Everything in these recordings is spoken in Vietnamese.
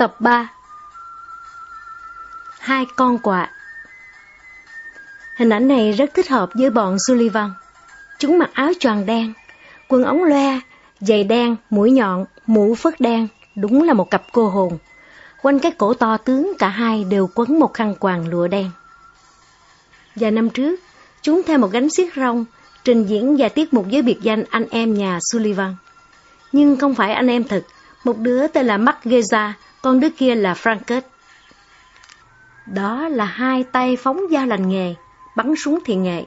Tập 3 Hai con quạ Hình ảnh này rất thích hợp với bọn Sullivan. Chúng mặc áo choàng đen, quần ống loe, giày đen, mũi nhọn, mũ phớt đen, đúng là một cặp cô hồn. Quanh cái cổ to tướng cả hai đều quấn một khăn quàng lụa đen. Vài năm trước, chúng theo một gánh xiết rong, trình diễn và tiết mục với biệt danh anh em nhà Sullivan. Nhưng không phải anh em thật, một đứa tên là Margeza, con đứa kia là Franket. Đó là hai tay phóng dao lành nghề, bắn súng thiện nghệ.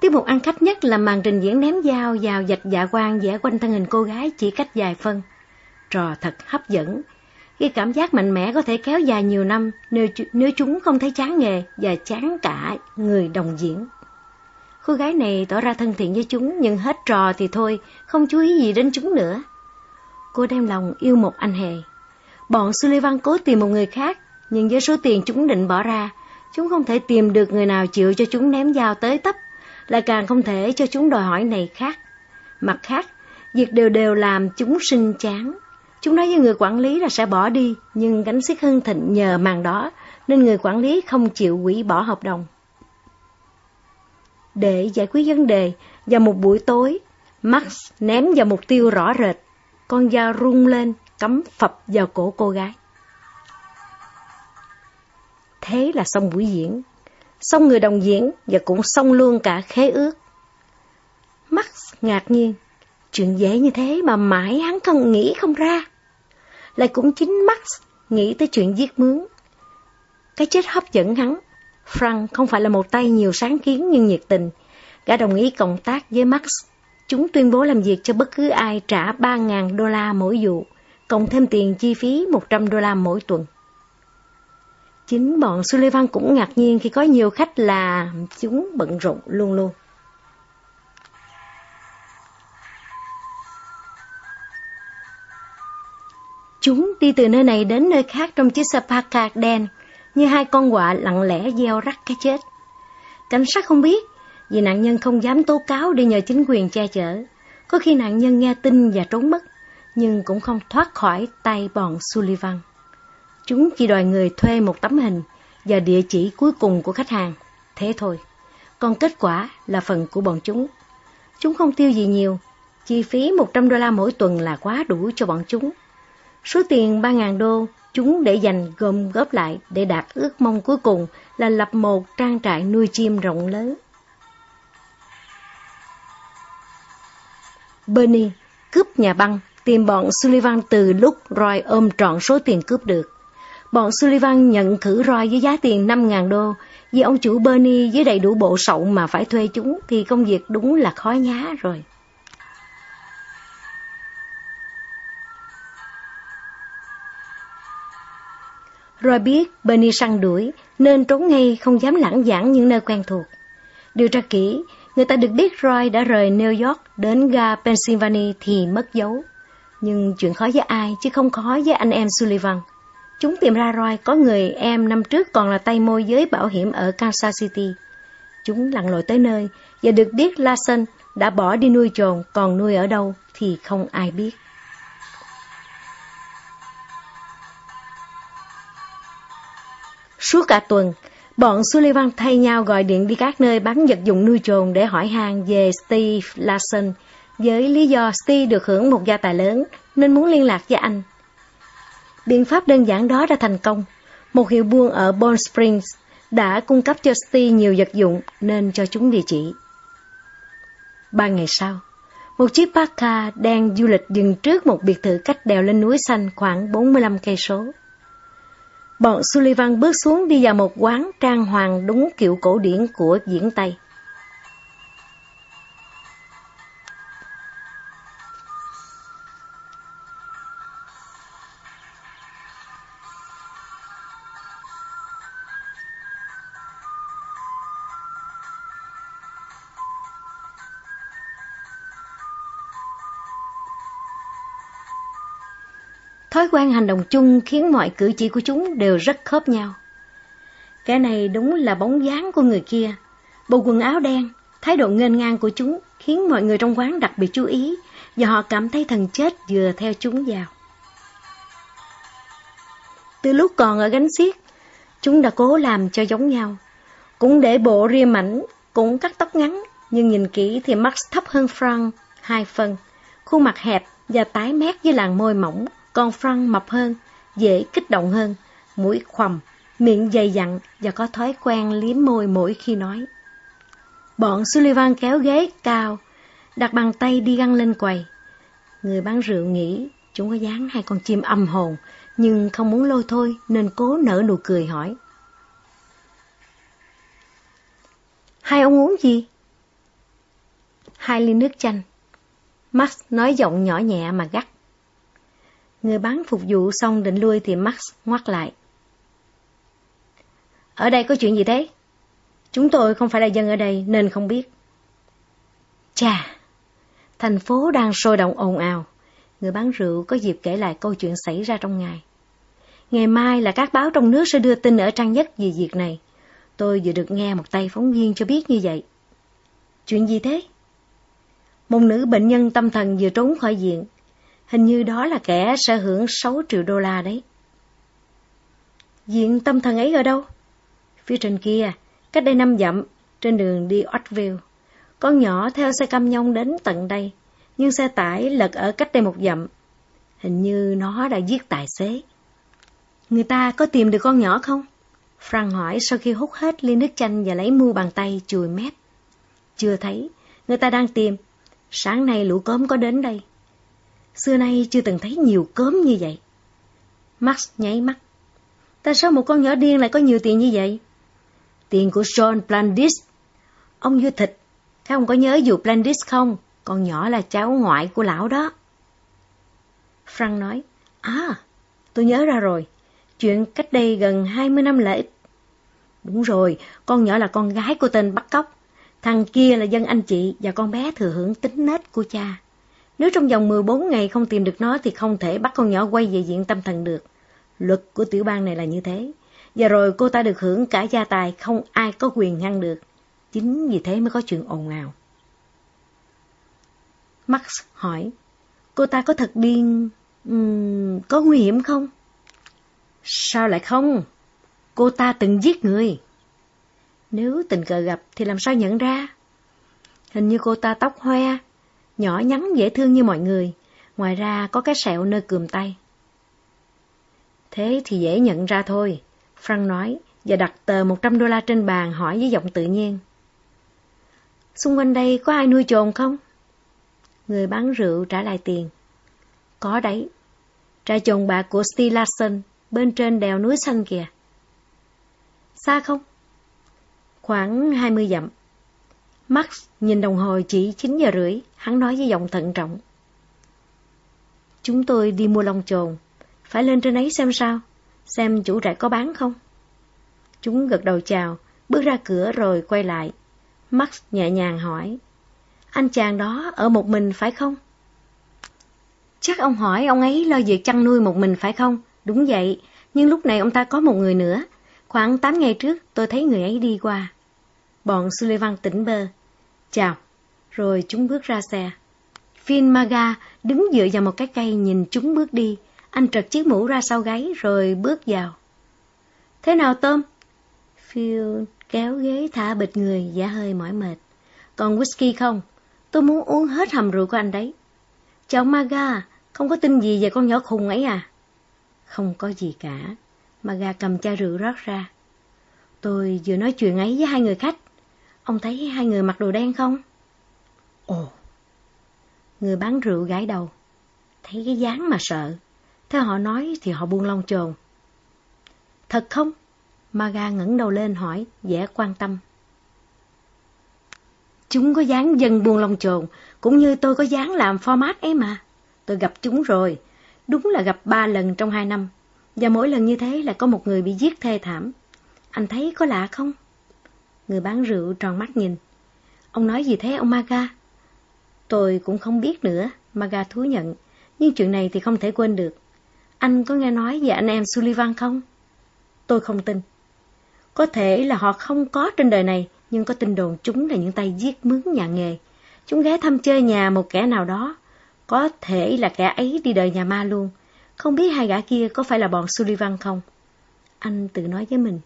Tiết mục ăn khách nhất là màn trình diễn ném dao vào dạch dạ quang vẽ quanh thân hình cô gái chỉ cách dài phân. Trò thật hấp dẫn. gây cảm giác mạnh mẽ có thể kéo dài nhiều năm nếu, nếu chúng không thấy chán nghề và chán cả người đồng diễn. Cô gái này tỏ ra thân thiện với chúng nhưng hết trò thì thôi, không chú ý gì đến chúng nữa. Cô đem lòng yêu một anh hề. Bọn Sullivan cố tìm một người khác, nhưng với số tiền chúng định bỏ ra, chúng không thể tìm được người nào chịu cho chúng ném dao tới tấp, lại càng không thể cho chúng đòi hỏi này khác. Mặt khác, việc đều đều làm chúng sinh chán. Chúng nói với người quản lý là sẽ bỏ đi, nhưng gánh xiết hưng thịnh nhờ màn đó, nên người quản lý không chịu hủy bỏ hợp đồng. Để giải quyết vấn đề, vào một buổi tối, Max ném vào mục tiêu rõ rệt. Con dao rung lên, cắm phập vào cổ cô gái. Thế là xong buổi diễn, xong người đồng diễn và cũng xong luôn cả khế ước. Max ngạc nhiên, chuyện dễ như thế mà mãi hắn không nghĩ không ra. Lại cũng chính Max nghĩ tới chuyện giết mướn. Cái chết hấp dẫn hắn. Frank không phải là một tay nhiều sáng kiến nhưng nhiệt tình. Gã đồng ý cộng tác với Max. Chúng tuyên bố làm việc cho bất cứ ai trả 3.000 đô la mỗi vụ, cộng thêm tiền chi phí 100 đô la mỗi tuần. Chính bọn Sullivan cũng ngạc nhiên khi có nhiều khách là chúng bận rộn luôn luôn. Chúng đi từ nơi này đến nơi khác trong chiếc xe Packard đen, như hai con quạ lặng lẽ gieo rắc cái chết. Cảnh sát không biết, vì nạn nhân không dám tố cáo để nhờ chính quyền che chở. Có khi nạn nhân nghe tin và trốn mất, nhưng cũng không thoát khỏi tay bọn Sullivan. Chúng chỉ đòi người thuê một tấm hình và địa chỉ cuối cùng của khách hàng. Thế thôi. Còn kết quả là phần của bọn chúng. Chúng không tiêu gì nhiều. Chi phí 100 đô la mỗi tuần là quá đủ cho bọn chúng. Số tiền 3.000 đô chúng để dành gom góp lại để đạt ước mong cuối cùng là lập một trang trại nuôi chim rộng lớn. Bernie cướp nhà băng tìm bọn Sullivan từ lúc Roy ôm trọn số tiền cướp được. Bọn Sullivan nhận khử roi với giá tiền 5.000 đô, vì ông chủ Bernie với đầy đủ bộ sậu mà phải thuê chúng thì công việc đúng là khó nhá rồi. Roy biết Bernie săn đuổi nên trốn ngay không dám lãng giảng những nơi quen thuộc. Điều tra kỹ, người ta được biết Roy đã rời New York đến ga Pennsylvania thì mất dấu. Nhưng chuyện khó với ai chứ không khó với anh em Sullivan. Chúng tìm ra Roy có người em năm trước còn là tay môi giới bảo hiểm ở Kansas City. Chúng lặn lội tới nơi và được biết Larson đã bỏ đi nuôi trồn, còn nuôi ở đâu thì không ai biết. Suốt cả tuần, bọn Sullivan thay nhau gọi điện đi các nơi bán vật dụng nuôi trồn để hỏi hàng về Steve Larson, với lý do Steve được hưởng một gia tài lớn nên muốn liên lạc với anh. Biện pháp đơn giản đó đã thành công. Một hiệu buôn ở Bond Springs đã cung cấp cho Steve nhiều vật dụng nên cho chúng địa chỉ. Ba ngày sau, một chiếc Parka đang du lịch dừng trước một biệt thự cách đèo lên núi xanh khoảng 45 cây số. Bọn Sullivan bước xuống đi vào một quán trang hoàng đúng kiểu cổ điển của diễn Tây. Quen hành động chung khiến mọi cử chỉ của chúng đều rất khớp nhau. Cái này đúng là bóng dáng của người kia. Bộ quần áo đen, thái độ nghênh ngang của chúng khiến mọi người trong quán đặc biệt chú ý và họ cảm thấy thần chết vừa theo chúng vào. Từ lúc còn ở gánh xiết, chúng đã cố làm cho giống nhau. Cũng để bộ ria mảnh, cũng cắt tóc ngắn, nhưng nhìn kỹ thì Max thấp hơn Frank hai phân. Khuôn mặt hẹp và tái mét với làn môi mỏng, còn Frank mập hơn, dễ kích động hơn, mũi khoằm, miệng dày dặn và có thói quen liếm môi mỗi khi nói. Bọn Sullivan kéo ghế cao, đặt bàn tay đi găng lên quầy. Người bán rượu nghĩ chúng có dáng hai con chim âm hồn, nhưng không muốn lôi thôi nên cố nở nụ cười hỏi. Hai ông uống gì? Hai ly nước chanh. Max nói giọng nhỏ nhẹ mà gắt. Người bán phục vụ xong định lui thì Max ngoắt lại. Ở đây có chuyện gì thế? Chúng tôi không phải là dân ở đây nên không biết. Chà, thành phố đang sôi động ồn ào. Người bán rượu có dịp kể lại câu chuyện xảy ra trong ngày. Ngày mai là các báo trong nước sẽ đưa tin ở trang nhất về việc này. Tôi vừa được nghe một tay phóng viên cho biết như vậy. Chuyện gì thế? Một nữ bệnh nhân tâm thần vừa trốn khỏi viện. Hình như đó là kẻ sở hưởng 6 triệu đô la đấy. Diện tâm thần ấy ở đâu? Phía trên kia, cách đây năm dặm, trên đường đi Otville. Con nhỏ theo xe cam nhông đến tận đây, nhưng xe tải lật ở cách đây một dặm. Hình như nó đã giết tài xế. Người ta có tìm được con nhỏ không? Frank hỏi sau khi hút hết ly nước chanh và lấy mu bàn tay chùi mép. Chưa thấy, người ta đang tìm. Sáng nay lũ cớm có đến đây. Xưa nay chưa từng thấy nhiều cớm như vậy. Max nháy mắt. Tại sao một con nhỏ điên lại có nhiều tiền như vậy? Tiền của John Blandis. Ông vua thịt, các ông có nhớ vụ Blandis không? Con nhỏ là cháu ngoại của lão đó. Frank nói, À, tôi nhớ ra rồi. Chuyện cách đây gần 20 năm lễ. Đúng rồi, con nhỏ là con gái của tên bắt cóc. Thằng kia là dân anh chị và con bé thừa hưởng tính nết của cha. Nếu trong vòng 14 ngày không tìm được nó thì không thể bắt con nhỏ quay về diện tâm thần được. Luật của tiểu bang này là như thế. Và rồi cô ta được hưởng cả gia tài không ai có quyền ngăn được. Chính vì thế mới có chuyện ồn ào. Max hỏi, cô ta có thật điên... Um, có nguy hiểm không? Sao lại không? Cô ta từng giết người. Nếu tình cờ gặp thì làm sao nhận ra? Hình như cô ta tóc hoe, nhỏ nhắn dễ thương như mọi người. Ngoài ra có cái sẹo nơi cườm tay. Thế thì dễ nhận ra thôi, Frank nói, và đặt tờ 100 đô la trên bàn hỏi với giọng tự nhiên. Xung quanh đây có ai nuôi trồn không? Người bán rượu trả lại tiền. Có đấy. Trại trồn bạc của Steve Larson bên trên đèo núi xanh kìa. Xa không? Khoảng 20 dặm. Max nhìn đồng hồ chỉ 9 giờ rưỡi, hắn nói với giọng thận trọng. Chúng tôi đi mua lông trồn, phải lên trên ấy xem sao, xem chủ trại có bán không. Chúng gật đầu chào, bước ra cửa rồi quay lại. Max nhẹ nhàng hỏi, anh chàng đó ở một mình phải không? Chắc ông hỏi ông ấy lo việc chăn nuôi một mình phải không? Đúng vậy, nhưng lúc này ông ta có một người nữa. Khoảng 8 ngày trước tôi thấy người ấy đi qua. Bọn Sullivan tỉnh bơ. Chào. Rồi chúng bước ra xe. Finn Maga đứng dựa vào một cái cây nhìn chúng bước đi. Anh trật chiếc mũ ra sau gáy rồi bước vào. Thế nào Tôm? Phil kéo ghế thả bịch người, giả hơi mỏi mệt. Còn whisky không? Tôi muốn uống hết hầm rượu của anh đấy. Chào Maga, không có tin gì về con nhỏ khùng ấy à? Không có gì cả. Maga cầm chai rượu rót ra. Tôi vừa nói chuyện ấy với hai người khách. Ông thấy hai người mặc đồ đen không? Ồ. Người bán rượu gãi đầu. Thấy cái dáng mà sợ. Theo họ nói thì họ buông lông trồn. Thật không? Maga ngẩng đầu lên hỏi, vẻ quan tâm. Chúng có dáng dân buông lông trồn, cũng như tôi có dáng làm format ấy mà. Tôi gặp chúng rồi, đúng là gặp ba lần trong hai năm. Và mỗi lần như thế là có một người bị giết thê thảm. Anh thấy có lạ không? Người bán rượu tròn mắt nhìn. Ông nói gì thế ông Maga? Tôi cũng không biết nữa, Maga thú nhận. Nhưng chuyện này thì không thể quên được. Anh có nghe nói về anh em Sullivan không? Tôi không tin. Có thể là họ không có trên đời này, nhưng có tin đồn chúng là những tay giết mướn nhà nghề. Chúng ghé thăm chơi nhà một kẻ nào đó. Có thể là kẻ ấy đi đời nhà ma luôn. Không biết hai gã kia có phải là bọn Sullivan không? Anh tự nói với mình.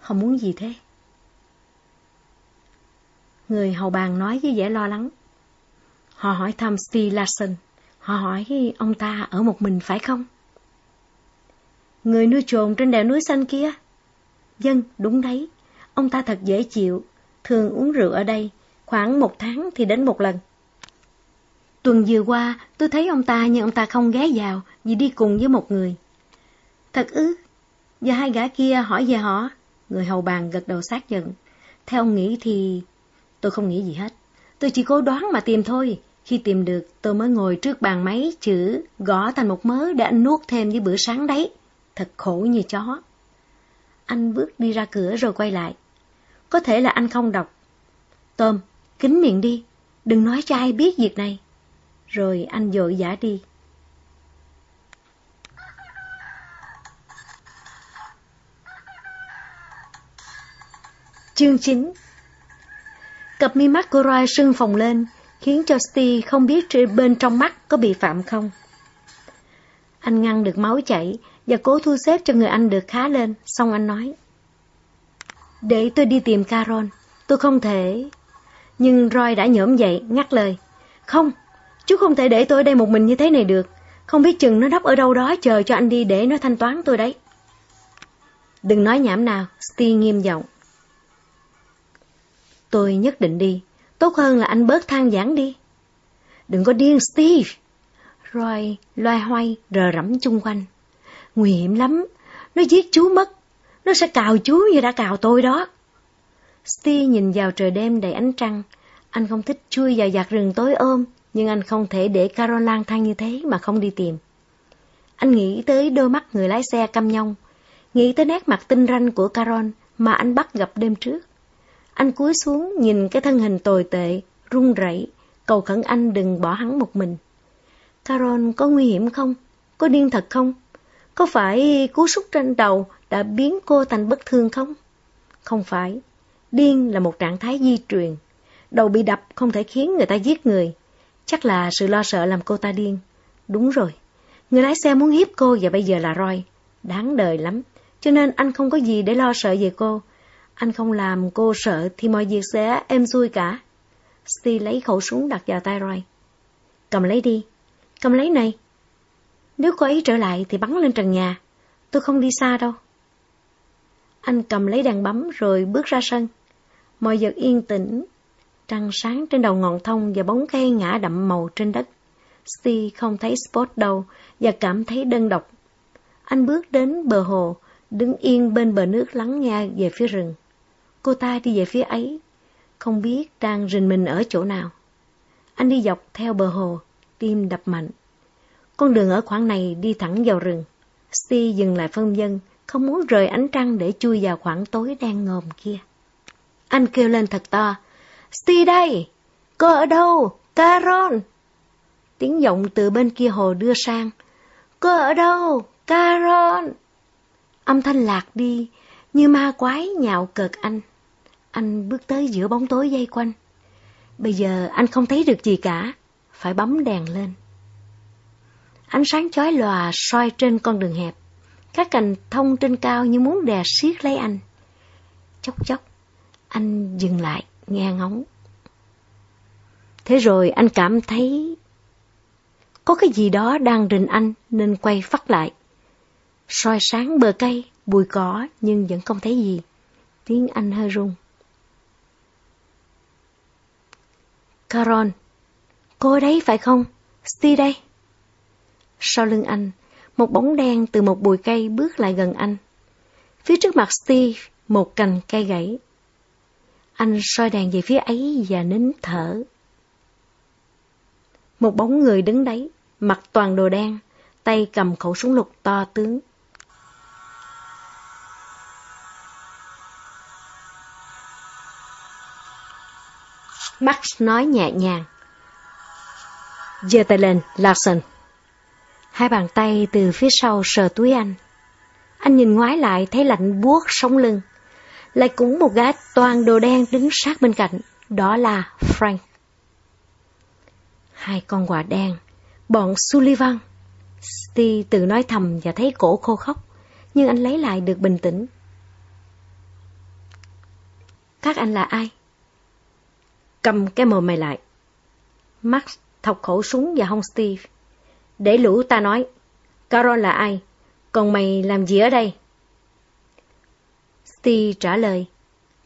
Không muốn gì thế? Người hầu bàn nói với vẻ lo lắng. Họ hỏi thăm Steve Larson. Họ hỏi ông ta ở một mình phải không? Người nuôi trồn trên đèo núi xanh kia. Dân, đúng đấy. Ông ta thật dễ chịu, thường uống rượu ở đây, khoảng một tháng thì đến một lần. Tuần vừa qua, tôi thấy ông ta nhưng ông ta không ghé vào vì đi cùng với một người. Thật ư? Và hai gã kia hỏi về họ? Người hầu bàn gật đầu xác nhận. Theo ông nghĩ thì... Tôi không nghĩ gì hết. Tôi chỉ cố đoán mà tìm thôi. Khi tìm được, tôi mới ngồi trước bàn máy chữ, gõ thành một mớ để anh nuốt thêm với bữa sáng đấy. Thật khổ như chó. Anh bước đi ra cửa rồi quay lại. Có thể là anh không đọc. Tôm, kính miệng đi, đừng nói cho ai biết việc này. Rồi anh dội giả đi. Chương 9 Cặp mi mắt của Roy sưng phồng lên, khiến cho Steve không biết bên trong mắt có bị phạm không. Anh ngăn được máu chảy và cố thu xếp cho người anh được khá lên, xong anh nói. Để tôi đi tìm Carol, tôi không thể... Nhưng Roy đã nhỡm dậy, ngắt lời. Không, chú không thể để tôi ở đây một mình như thế này được. Không biết chừng nó đắp ở đâu đó chờ cho anh đi để nó thanh toán tôi đấy. Đừng nói nhảm nào, Steve nghiêm giọng. Tôi nhất định đi. Tốt hơn là anh bớt than giảng đi. Đừng có điên Steve. Roy loay hoay rờ rẫm chung quanh. Nguy hiểm lắm. Nó giết chú mất. Nó sẽ cào chú như đã cào tôi đó. Steve nhìn vào trời đêm đầy ánh trăng. Anh không thích chui vào giặc rừng tối ôm, nhưng anh không thể để Carol lang thang như thế mà không đi tìm. Anh nghĩ tới đôi mắt người lái xe căm nhông, nghĩ tới nét mặt tinh ranh của Carol mà anh bắt gặp đêm trước. Anh cúi xuống nhìn cái thân hình tồi tệ, run rẩy, cầu khẩn anh đừng bỏ hắn một mình. Carol có nguy hiểm không? Có điên thật không? Có phải cú súc trên đầu đã biến cô thành bất thương không? Không phải. Điên là một trạng thái di truyền. Đầu bị đập không thể khiến người ta giết người. Chắc là sự lo sợ làm cô ta điên. Đúng rồi. Người lái xe muốn hiếp cô và bây giờ là Roy. Đáng đời lắm. Cho nên anh không có gì để lo sợ về cô. Anh không làm cô sợ thì mọi việc sẽ êm xuôi cả. Steve lấy khẩu súng đặt vào tay Roy. Cầm lấy đi. Cầm lấy này. Nếu cô ấy trở lại thì bắn lên trần nhà. Tôi không đi xa đâu. Anh cầm lấy đàn bấm rồi bước ra sân. Mọi vật yên tĩnh. Trăng sáng trên đầu ngọn thông và bóng cây ngã đậm màu trên đất. Steve không thấy Spot đâu và cảm thấy đơn độc. Anh bước đến bờ hồ, đứng yên bên bờ nước lắng nghe về phía rừng. Cô ta đi về phía ấy, không biết đang rình mình ở chỗ nào. Anh đi dọc theo bờ hồ, tim đập mạnh. Con đường ở khoảng này đi thẳng vào rừng. Steve dừng lại phân dân, không muốn rời ánh trăng để chui vào khoảng tối đen ngòm kia. Anh kêu lên thật to. Steve đây! Cô ở đâu? Carol! Tiếng giọng từ bên kia hồ đưa sang. Cô ở đâu? Carol! Âm thanh lạc đi, như ma quái nhạo cợt anh. Anh bước tới giữa bóng tối dây quanh. Bây giờ anh không thấy được gì cả, phải bấm đèn lên. Ánh sáng chói lòa soi trên con đường hẹp. Các cành thông trên cao như muốn đè siết lấy anh. Chốc chốc, anh dừng lại, nghe ngóng. Thế rồi anh cảm thấy có cái gì đó đang rình anh nên quay phát lại. soi sáng bờ cây, bụi cỏ nhưng vẫn không thấy gì. Tiếng anh hơi rung. Caron, cô đấy phải không? Steve đây. Sau lưng anh, một bóng đen từ một bụi cây bước lại gần anh. Phía trước mặt Steve, một cành cây gãy. Anh soi đèn về phía ấy và nín thở. Một bóng người đứng đấy, mặc toàn đồ đen, tay cầm khẩu súng lục to tướng. Max nói nhẹ nhàng. Giơ tay lên, Larson. Hai bàn tay từ phía sau sờ túi anh. Anh nhìn ngoái lại thấy lạnh buốt sống lưng. Lại cũng một gã toàn đồ đen đứng sát bên cạnh. Đó là Frank. Hai con quạ đen, bọn Sullivan. Steve tự nói thầm và thấy cổ khô khóc. nhưng anh lấy lại được bình tĩnh. Các anh là ai? Cầm cái mồm mày lại. Max thọc khẩu súng vào hông Steve. Để lũ ta nói, Carol là ai? Còn mày làm gì ở đây? Steve trả lời,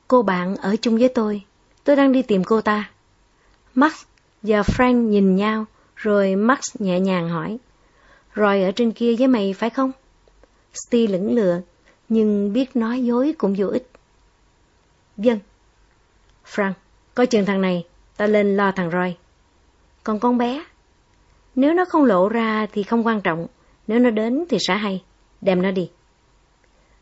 cô bạn ở chung với tôi, tôi đang đi tìm cô ta. Max và Frank nhìn nhau, rồi Max nhẹ nhàng hỏi, rồi ở trên kia với mày phải không? Steve lững lựa, nhưng biết nói dối cũng vô ích. Vâng. Frank, coi chừng thằng này, ta lên lo thằng Roy. Còn con bé? Nếu nó không lộ ra thì không quan trọng, nếu nó đến thì sẽ hay, đem nó đi.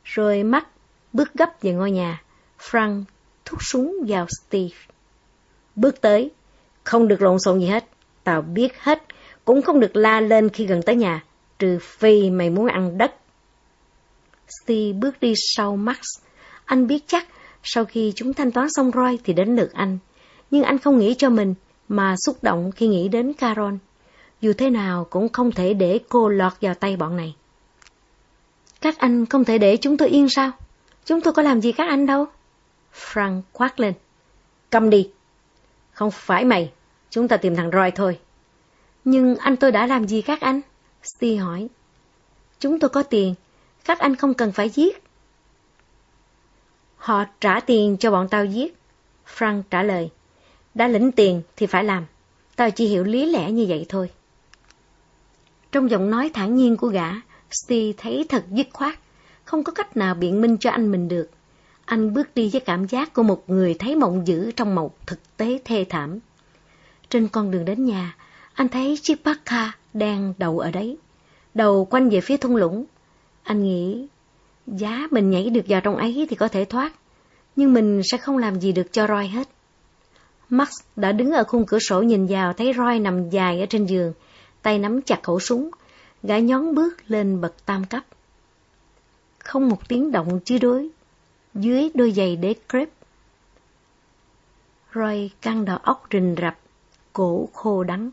Rồi mắt bước gấp về ngôi nhà, Frank thúc súng vào Steve. Bước tới, không được lộn xộn gì hết, tao biết hết, cũng không được la lên khi gần tới nhà, trừ phi mày muốn ăn đất. Steve bước đi sau Max, anh biết chắc sau khi chúng thanh toán xong roi thì đến lượt anh, nhưng anh không nghĩ cho mình mà xúc động khi nghĩ đến Carol. Dù thế nào cũng không thể để cô lọt vào tay bọn này. Các anh không thể để chúng tôi yên sao? Chúng tôi có làm gì các anh đâu. Frank quát lên. Cầm đi. Không phải mày, chúng ta tìm thằng Roy thôi. Nhưng anh tôi đã làm gì các anh? Steve hỏi. Chúng tôi có tiền, các anh không cần phải giết. Họ trả tiền cho bọn tao giết. Frank trả lời. Đã lĩnh tiền thì phải làm. Tao chỉ hiểu lý lẽ như vậy thôi. Trong giọng nói thản nhiên của gã, Steve thấy thật dứt khoát, không có cách nào biện minh cho anh mình được. Anh bước đi với cảm giác của một người thấy mộng dữ trong một thực tế thê thảm. Trên con đường đến nhà, anh thấy chiếc bác đang đậu ở đấy, đầu quanh về phía thung lũng. Anh nghĩ, giá mình nhảy được vào trong ấy thì có thể thoát, nhưng mình sẽ không làm gì được cho Roy hết. Max đã đứng ở khung cửa sổ nhìn vào thấy Roy nằm dài ở trên giường, tay nắm chặt khẩu súng, gã nhón bước lên bậc tam cấp. Không một tiếng động chứ đối, dưới đôi giày đế crepe. Roy căng đầu óc rình rập, cổ khô đắng.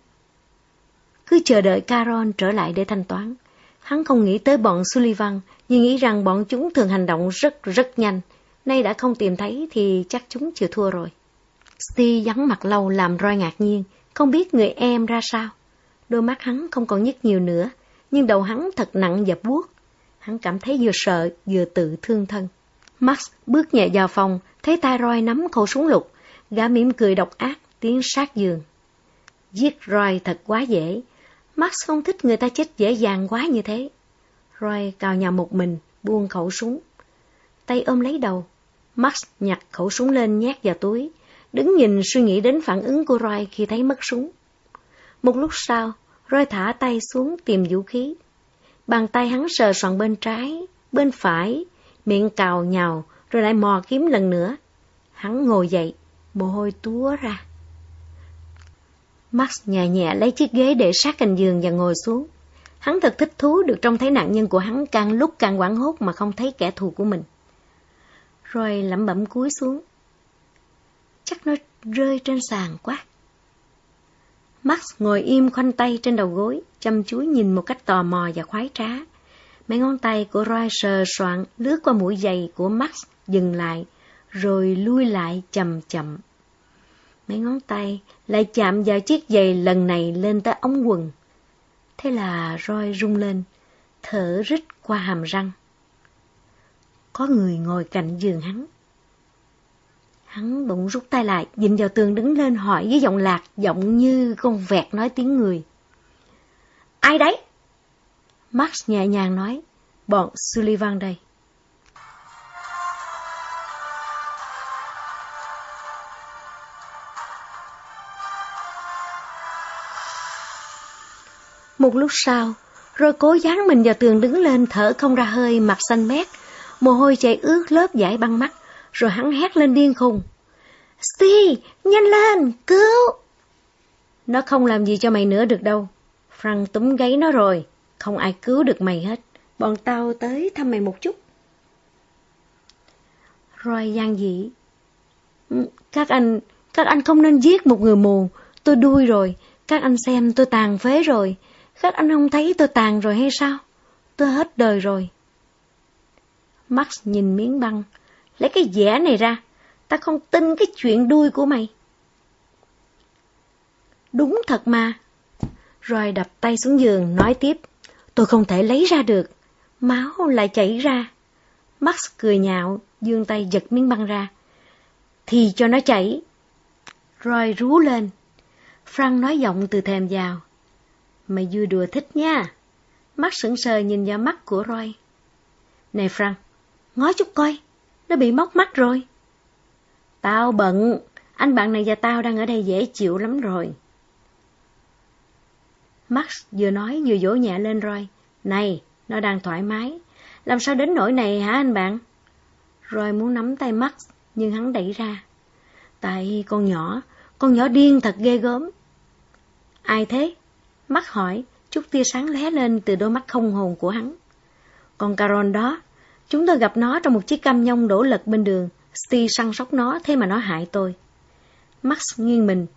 Cứ chờ đợi Caron trở lại để thanh toán. Hắn không nghĩ tới bọn Sullivan, nhưng nghĩ rằng bọn chúng thường hành động rất rất nhanh. Nay đã không tìm thấy thì chắc chúng chịu thua rồi. Steve vắng mặt lâu làm Roy ngạc nhiên, không biết người em ra sao. Đôi mắt hắn không còn nhức nhiều nữa, nhưng đầu hắn thật nặng và buốt. Hắn cảm thấy vừa sợ, vừa tự thương thân. Max bước nhẹ vào phòng, thấy tay Roy nắm khẩu súng lục, gã mỉm cười độc ác, tiến sát giường. Giết Roy thật quá dễ. Max không thích người ta chết dễ dàng quá như thế. Roy cào nhà một mình, buông khẩu súng. Tay ôm lấy đầu. Max nhặt khẩu súng lên nhét vào túi, đứng nhìn suy nghĩ đến phản ứng của Roy khi thấy mất súng. Một lúc sau, Roy thả tay xuống tìm vũ khí. Bàn tay hắn sờ soạn bên trái, bên phải, miệng cào nhào, rồi lại mò kiếm lần nữa. Hắn ngồi dậy, mồ hôi túa ra. Max nhẹ nhẹ lấy chiếc ghế để sát cạnh giường và ngồi xuống. Hắn thật thích thú được trông thấy nạn nhân của hắn càng lúc càng quảng hốt mà không thấy kẻ thù của mình. Rồi lẩm bẩm cúi xuống. Chắc nó rơi trên sàn quá. Max ngồi im khoanh tay trên đầu gối, chăm chú nhìn một cách tò mò và khoái trá. Mấy ngón tay của Roy sờ soạn lướt qua mũi giày của Max, dừng lại, rồi lui lại chậm chậm. Mấy ngón tay lại chạm vào chiếc giày lần này lên tới ống quần. Thế là Roy rung lên, thở rít qua hàm răng. Có người ngồi cạnh giường hắn. Hắn bỗng rút tay lại, nhìn vào tường đứng lên hỏi với giọng lạc, giọng như con vẹt nói tiếng người. Ai đấy? Max nhẹ nhàng nói, bọn Sullivan đây. Một lúc sau, rồi cố dán mình vào tường đứng lên thở không ra hơi, mặt xanh mét, mồ hôi chảy ướt lớp giải băng mắt, rồi hắn hét lên điên khùng. Steve, nhanh lên, cứu! Nó không làm gì cho mày nữa được đâu. Frank túm gáy nó rồi, không ai cứu được mày hết. Bọn tao tới thăm mày một chút. Roy gian dị. Ừ, các anh, các anh không nên giết một người mù. Tôi đuôi rồi, các anh xem tôi tàn phế rồi. Các anh không thấy tôi tàn rồi hay sao? Tôi hết đời rồi. Max nhìn miếng băng. Lấy cái dẻ này ra. Ta không tin cái chuyện đuôi của mày. Đúng thật mà. Rồi đập tay xuống giường, nói tiếp. Tôi không thể lấy ra được. Máu lại chảy ra. Max cười nhạo, dương tay giật miếng băng ra. Thì cho nó chảy. Roy rú lên. Frank nói giọng từ thèm vào. Mày vui đùa thích nha. Mắt sững sờ nhìn vào mắt của Roy. Này Frank, ngó chút coi, nó bị móc mắt rồi. Tao bận, anh bạn này và tao đang ở đây dễ chịu lắm rồi. Max vừa nói vừa vỗ nhẹ lên Roy. Này, nó đang thoải mái. Làm sao đến nỗi này hả anh bạn? Roy muốn nắm tay Max, nhưng hắn đẩy ra. Tại con nhỏ, con nhỏ điên thật ghê gớm. Ai thế? Max hỏi, chút tia sáng lóe lên từ đôi mắt không hồn của hắn. Con Caron đó, chúng tôi gặp nó trong một chiếc cam nhông đổ lật bên đường. Steve săn sóc nó, thế mà nó hại tôi. Max nghiêng mình.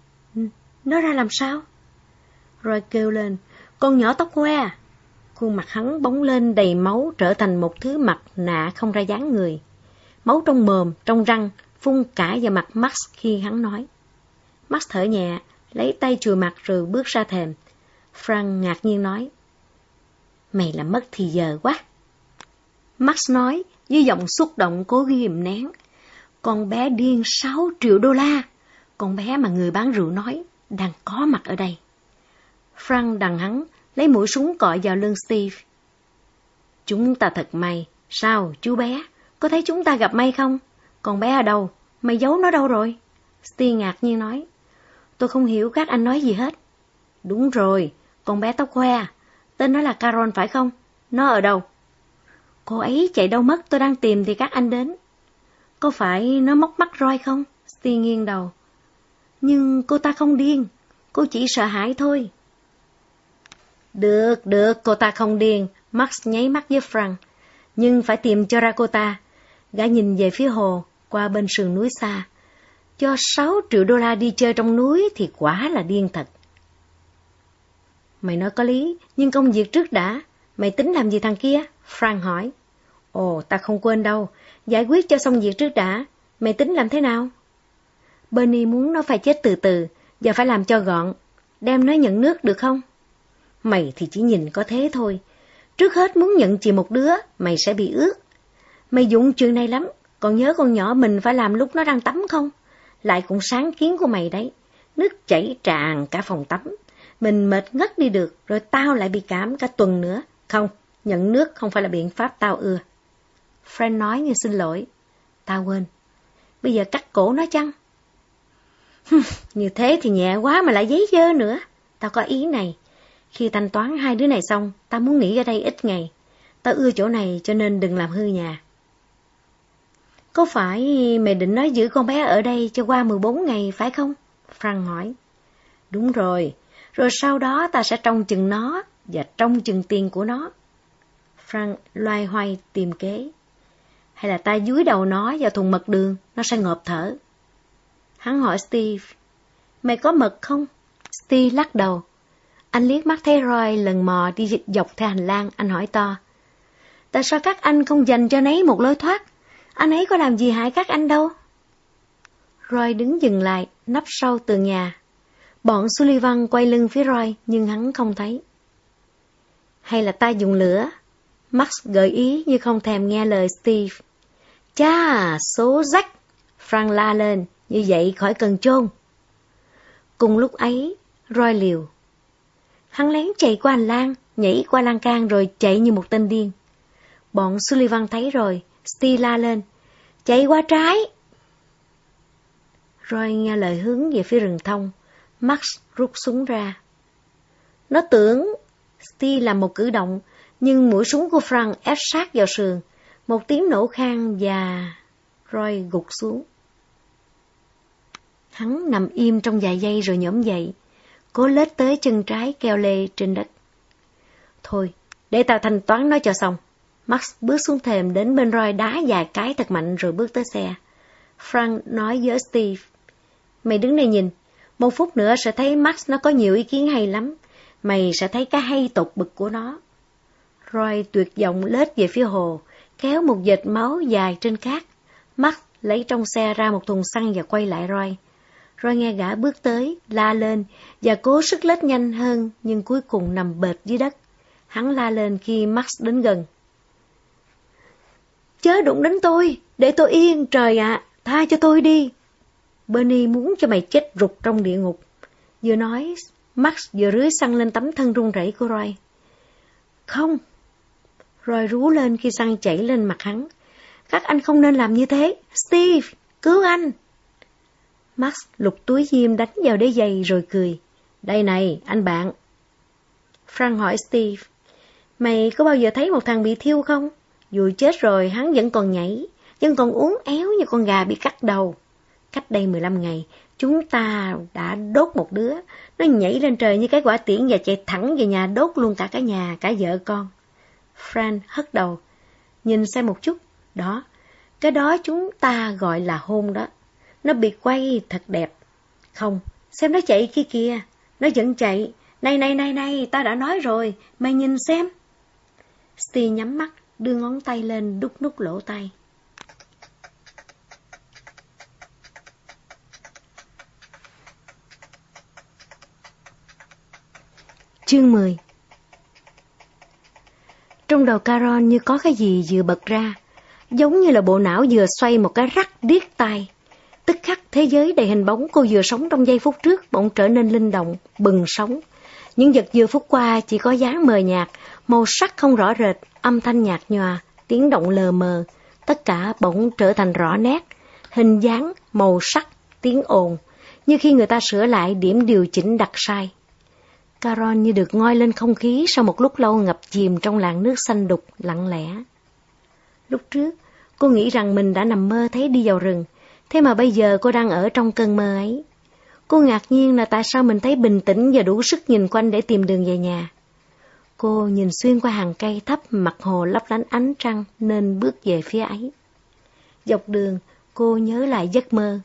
Nó ra làm sao? Rồi kêu lên, con nhỏ tóc que. Khuôn mặt hắn bóng lên đầy máu trở thành một thứ mặt nạ không ra dáng người. Máu trong mồm, trong răng, phun cả vào mặt Max khi hắn nói. Max thở nhẹ, lấy tay chùi mặt rồi bước ra thềm. Frank ngạc nhiên nói. Mày làm mất thì giờ quá. Max nói, với giọng xúc động cố ghim nén. Con bé điên 6 triệu đô la. Con bé mà người bán rượu nói, đang có mặt ở đây. Frank đằng hắn, lấy mũi súng cọi vào lưng Steve. Chúng ta thật may. Sao, chú bé? Có thấy chúng ta gặp may không? Con bé ở đâu? Mày giấu nó đâu rồi? Steve ngạc nhiên nói. Tôi không hiểu các anh nói gì hết. Đúng rồi, con bé tóc khoe. Tên nó là Carol phải không? Nó ở đâu? Cô ấy chạy đâu mất tôi đang tìm thì các anh đến. Có phải nó móc mắt roi không? Steve nghiêng đầu. Nhưng cô ta không điên, cô chỉ sợ hãi thôi. Được, được, cô ta không điên. Max nháy mắt với Frank. Nhưng phải tìm cho ra cô ta. Gã nhìn về phía hồ, qua bên sườn núi xa. Cho 6 triệu đô la đi chơi trong núi thì quả là điên thật. Mày nói có lý, nhưng công việc trước đã. Mày tính làm gì thằng kia? Frank hỏi. Ồ, ta không quên đâu. Giải quyết cho xong việc trước đã. Mày tính làm thế nào? Bernie muốn nó phải chết từ từ, và phải làm cho gọn. Đem nó nhận nước được không? Mày thì chỉ nhìn có thế thôi. Trước hết muốn nhận chỉ một đứa, mày sẽ bị ướt. Mày dụng chuyện này lắm, còn nhớ con nhỏ mình phải làm lúc nó đang tắm không? Lại cũng sáng kiến của mày đấy. Nước chảy tràn cả phòng tắm. Mình mệt ngất đi được, rồi tao lại bị cảm cả tuần nữa. Không, nhận nước không phải là biện pháp tao ưa. Frank nói như xin lỗi. Tao quên. Bây giờ cắt cổ nó chăng? như thế thì nhẹ quá mà lại giấy dơ nữa. Tao có ý này. Khi thanh toán hai đứa này xong, tao muốn nghỉ ở đây ít ngày. Tao ưa chỗ này cho nên đừng làm hư nhà. Có phải mày định nói giữ con bé ở đây cho qua 14 ngày phải không? Frank hỏi. Đúng rồi, rồi sau đó ta sẽ trông chừng nó và trông chừng tiền của nó. Frank loay hoay tìm kế. Hay là ta dúi đầu nó vào thùng mật đường, nó sẽ ngộp thở. Hắn hỏi Steve, mày có mật không? Steve lắc đầu. Anh liếc mắt thấy Roy lần mò đi dọc theo hành lang, anh hỏi to. Tại sao các anh không dành cho nấy một lối thoát? Anh ấy có làm gì hại các anh đâu. Roy đứng dừng lại, nấp sau tường nhà. Bọn Sullivan quay lưng phía Roy, nhưng hắn không thấy. Hay là ta dùng lửa? Max gợi ý như không thèm nghe lời Steve. Cha, số rách! Frank la lên, như vậy khỏi cần chôn. Cùng lúc ấy, Roy liều. Hắn lén chạy qua hành lang, nhảy qua lan can rồi chạy như một tên điên. Bọn Sullivan thấy rồi, Steve la lên. Chạy qua trái! Roy nghe lời hướng về phía rừng thông. Max rút súng ra. Nó tưởng Steve làm một cử động, nhưng mũi súng của Frank ép sát vào sườn. Một tiếng nổ khang và Roy gục xuống. Hắn nằm im trong vài giây rồi nhổm dậy, cố lết tới chân trái keo lê trên đất. Thôi, để tao thanh toán nó cho xong. Max bước xuống thềm đến bên Roy đá vài cái thật mạnh rồi bước tới xe. Frank nói với Steve, Mày đứng đây nhìn, một phút nữa sẽ thấy Max nó có nhiều ý kiến hay lắm. Mày sẽ thấy cái hay tột bực của nó. Roy tuyệt vọng lết về phía hồ, kéo một dệt máu dài trên cát. Max lấy trong xe ra một thùng xăng và quay lại Roy. Roy nghe gã bước tới, la lên, và cố sức lết nhanh hơn, nhưng cuối cùng nằm bệt dưới đất. Hắn la lên khi Max đến gần. Chớ đụng đến tôi, để tôi yên, trời ạ, tha cho tôi đi. Bernie muốn cho mày chết rụt trong địa ngục. Vừa nói, Max vừa rưới xăng lên tấm thân run rẩy của Roy. Không rồi rú lên khi xăng chảy lên mặt hắn. Các anh không nên làm như thế. Steve, cứu anh. Max lục túi diêm đánh vào đế giày rồi cười. Đây này, anh bạn. Frank hỏi Steve, mày có bao giờ thấy một thằng bị thiêu không? Dù chết rồi hắn vẫn còn nhảy, vẫn còn uống éo như con gà bị cắt đầu. Cách đây 15 ngày, chúng ta đã đốt một đứa. Nó nhảy lên trời như cái quả tiễn và chạy thẳng về nhà đốt luôn cả cả nhà, cả vợ con. Fran hất đầu. Nhìn xem một chút. Đó, cái đó chúng ta gọi là hôn đó. Nó bị quay thật đẹp. Không, xem nó chạy kia kìa. Nó vẫn chạy. Này này này này, ta đã nói rồi, mày nhìn xem. Steve nhắm mắt, đưa ngón tay lên đút nút lỗ tay. Chương 10 trong đầu Caron như có cái gì vừa bật ra, giống như là bộ não vừa xoay một cái rắc điếc tai. Tức khắc thế giới đầy hình bóng cô vừa sống trong giây phút trước bỗng trở nên linh động, bừng sống. Những vật vừa phút qua chỉ có dáng mờ nhạt, màu sắc không rõ rệt, âm thanh nhạt nhòa, tiếng động lờ mờ. Tất cả bỗng trở thành rõ nét, hình dáng, màu sắc, tiếng ồn, như khi người ta sửa lại điểm điều chỉnh đặt sai. Caron như được ngoi lên không khí sau một lúc lâu ngập chìm trong làn nước xanh đục, lặng lẽ. Lúc trước, cô nghĩ rằng mình đã nằm mơ thấy đi vào rừng, thế mà bây giờ cô đang ở trong cơn mơ ấy. Cô ngạc nhiên là tại sao mình thấy bình tĩnh và đủ sức nhìn quanh để tìm đường về nhà. Cô nhìn xuyên qua hàng cây thấp mặt hồ lấp lánh ánh trăng nên bước về phía ấy. Dọc đường, cô nhớ lại giấc mơ.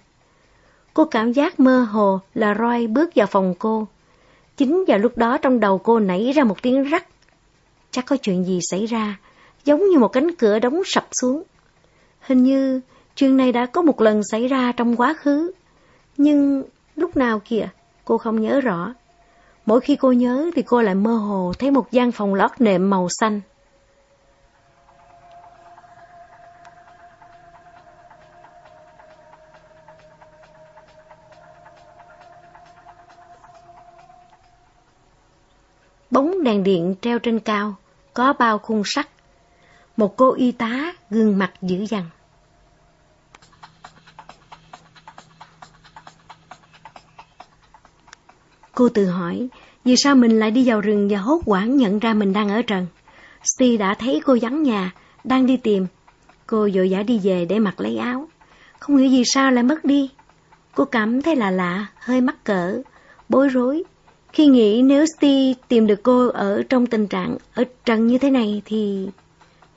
Cô cảm giác mơ hồ là Roy bước vào phòng cô. Chính vào lúc đó trong đầu cô nảy ra một tiếng rắc. Chắc có chuyện gì xảy ra, giống như một cánh cửa đóng sập xuống. Hình như chuyện này đã có một lần xảy ra trong quá khứ. Nhưng lúc nào kìa, cô không nhớ rõ. Mỗi khi cô nhớ thì cô lại mơ hồ thấy một gian phòng lót nệm màu xanh. Bóng đèn điện treo trên cao, có bao khung sắt. Một cô y tá gương mặt dữ dằn. Cô tự hỏi, vì sao mình lại đi vào rừng và hốt quảng nhận ra mình đang ở trần? Steve đã thấy cô vắng nhà, đang đi tìm. Cô vội vã đi về để mặc lấy áo. Không hiểu vì sao lại mất đi. Cô cảm thấy là lạ, hơi mắc cỡ, bối rối. Khi nghĩ nếu Steve tìm được cô ở trong tình trạng ở trần như thế này thì...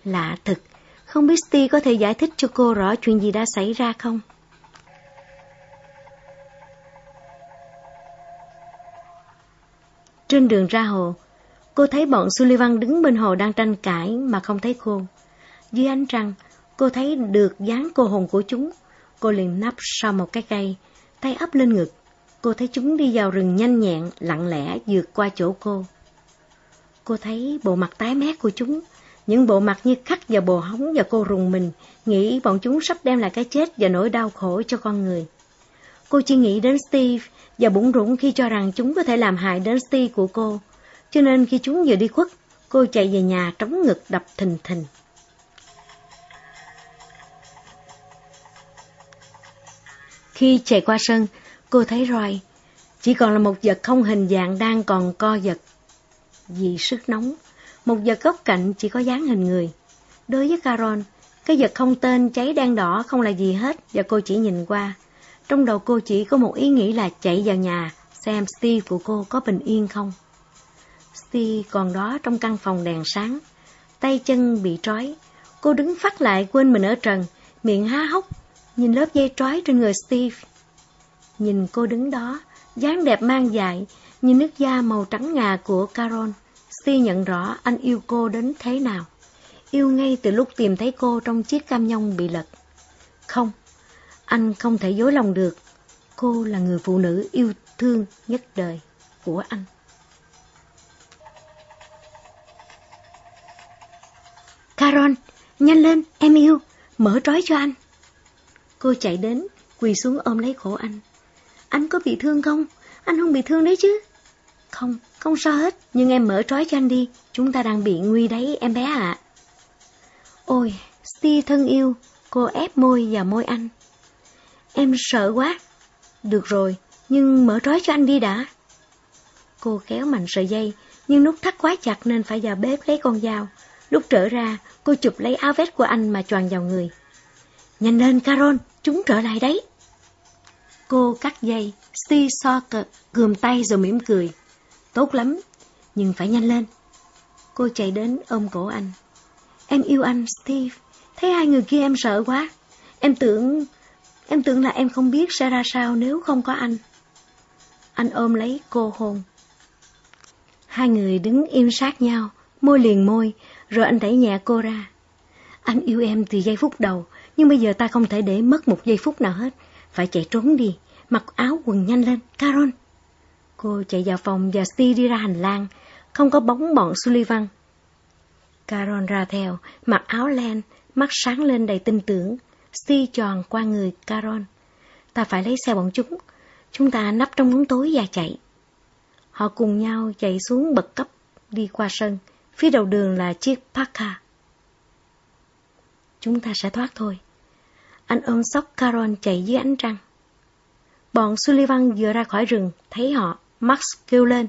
Lạ thật không biết Steve có thể giải thích cho cô rõ chuyện gì đã xảy ra không? Trên đường ra hồ, cô thấy bọn Sullivan đứng bên hồ đang tranh cãi mà không thấy cô. Dưới ánh trăng, cô thấy được dáng cô hồn của chúng. Cô liền nấp sau một cái cây, tay ấp lên ngực. Cô thấy chúng đi vào rừng nhanh nhẹn, lặng lẽ vượt qua chỗ cô. Cô thấy bộ mặt tái mét của chúng, những bộ mặt như khắc vào bồ hóng và cô rùng mình, nghĩ bọn chúng sắp đem lại cái chết và nỗi đau khổ cho con người. Cô chỉ nghĩ đến Steve và bụng rủng khi cho rằng chúng có thể làm hại đến Steve của cô. Cho nên khi chúng vừa đi khuất, cô chạy về nhà trống ngực đập thình thình. Khi chạy qua sân, cô thấy Roy chỉ còn là một vật không hình dạng đang còn co giật. Vì sức nóng, một vật góc cạnh chỉ có dáng hình người. Đối với Caron, cái vật không tên cháy đen đỏ không là gì hết và cô chỉ nhìn qua. Trong đầu cô chỉ có một ý nghĩ là chạy vào nhà, xem Steve của cô có bình yên không. Steve còn đó trong căn phòng đèn sáng, tay chân bị trói. Cô đứng phát lại quên mình ở trần, miệng há hốc, nhìn lớp dây trói trên người Steve. Nhìn cô đứng đó, dáng đẹp mang dại, như nước da màu trắng ngà của Carol. Si nhận rõ anh yêu cô đến thế nào. yêu ngay từ lúc tìm thấy cô trong chiếc cam nhông bị lật. Không, anh không thể dối lòng được. Cô là người phụ nữ yêu thương nhất đời của anh. Caron, nhanh lên, em yêu, mở trói cho anh. Cô chạy đến, quỳ xuống ôm lấy cổ anh. Anh có bị thương không? Anh không bị thương đấy chứ? Không, không sao hết, nhưng em mở trói cho anh đi, chúng ta đang bị nguy đấy em bé ạ. Ôi, Steve thân yêu, cô ép môi vào môi anh. Em sợ quá. Được rồi, nhưng mở trói cho anh đi đã. Cô kéo mạnh sợi dây, nhưng nút thắt quá chặt nên phải vào bếp lấy con dao. Lúc trở ra, cô chụp lấy áo vest của anh mà choàng vào người. Nhanh lên, Carol, chúng trở lại đấy. Cô cắt dây, Steve so gườm tay rồi mỉm cười. Tốt lắm, nhưng phải nhanh lên. Cô chạy đến ôm cổ anh. Em yêu anh, Steve. Thấy hai người kia em sợ quá. Em tưởng... Em tưởng là em không biết sẽ ra sao nếu không có anh. Anh ôm lấy cô hôn. Hai người đứng im sát nhau, môi liền môi, rồi anh đẩy nhẹ cô ra. Anh yêu em từ giây phút đầu, nhưng bây giờ ta không thể để mất một giây phút nào hết. Phải chạy trốn đi, mặc áo quần nhanh lên, Carol. Cô chạy vào phòng và Steve đi ra hành lang, không có bóng bọn Sullivan. Carol ra theo, mặc áo len, mắt sáng lên đầy tin tưởng. Steve tròn qua người Carol. Ta phải lấy xe bọn chúng. Chúng ta nấp trong bóng tối và chạy. Họ cùng nhau chạy xuống bậc cấp, đi qua sân. Phía đầu đường là chiếc Parka. Chúng ta sẽ thoát thôi. Anh ôm sóc Carol chạy dưới ánh trăng. Bọn Sullivan vừa ra khỏi rừng, thấy họ, Max kêu lên.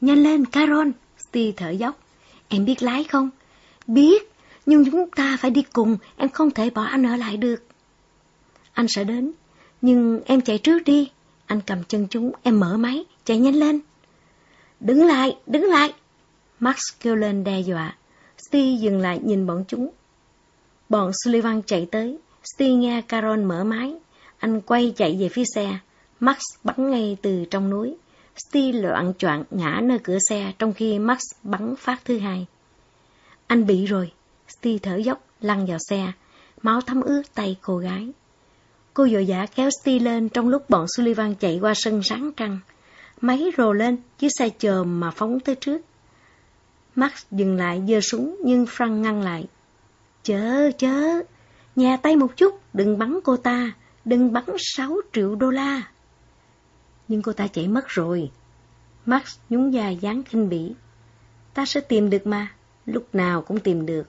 Nhanh lên, Carol! Steve thở dốc. Em biết lái không? Biết, nhưng chúng ta phải đi cùng, em không thể bỏ anh ở lại được. Anh sẽ đến, nhưng em chạy trước đi. Anh cầm chân chúng, em mở máy, chạy nhanh lên. Đứng lại, đứng lại! Max kêu lên đe dọa. Steve dừng lại nhìn bọn chúng. Bọn Sullivan chạy tới. Steve nghe Carol mở máy. Anh quay chạy về phía xe. Max bắn ngay từ trong núi. Steve loạn choạng ngã nơi cửa xe trong khi Max bắn phát thứ hai. Anh bị rồi. Steve thở dốc, lăn vào xe. Máu thấm ướt tay cô gái. Cô dội dã kéo Steve lên trong lúc bọn Sullivan chạy qua sân sáng trăng. Máy rồ lên, chiếc xe chồm mà phóng tới trước. Max dừng lại giơ súng nhưng Frank ngăn lại. Chớ, chớ, nhà tay một chút, đừng bắn cô ta, đừng bắn 6 triệu đô la. Nhưng cô ta chạy mất rồi. Max nhún dài dáng khinh bỉ. Ta sẽ tìm được mà, lúc nào cũng tìm được.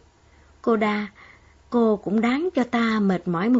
Cô đa, cô cũng đáng cho ta mệt mỏi một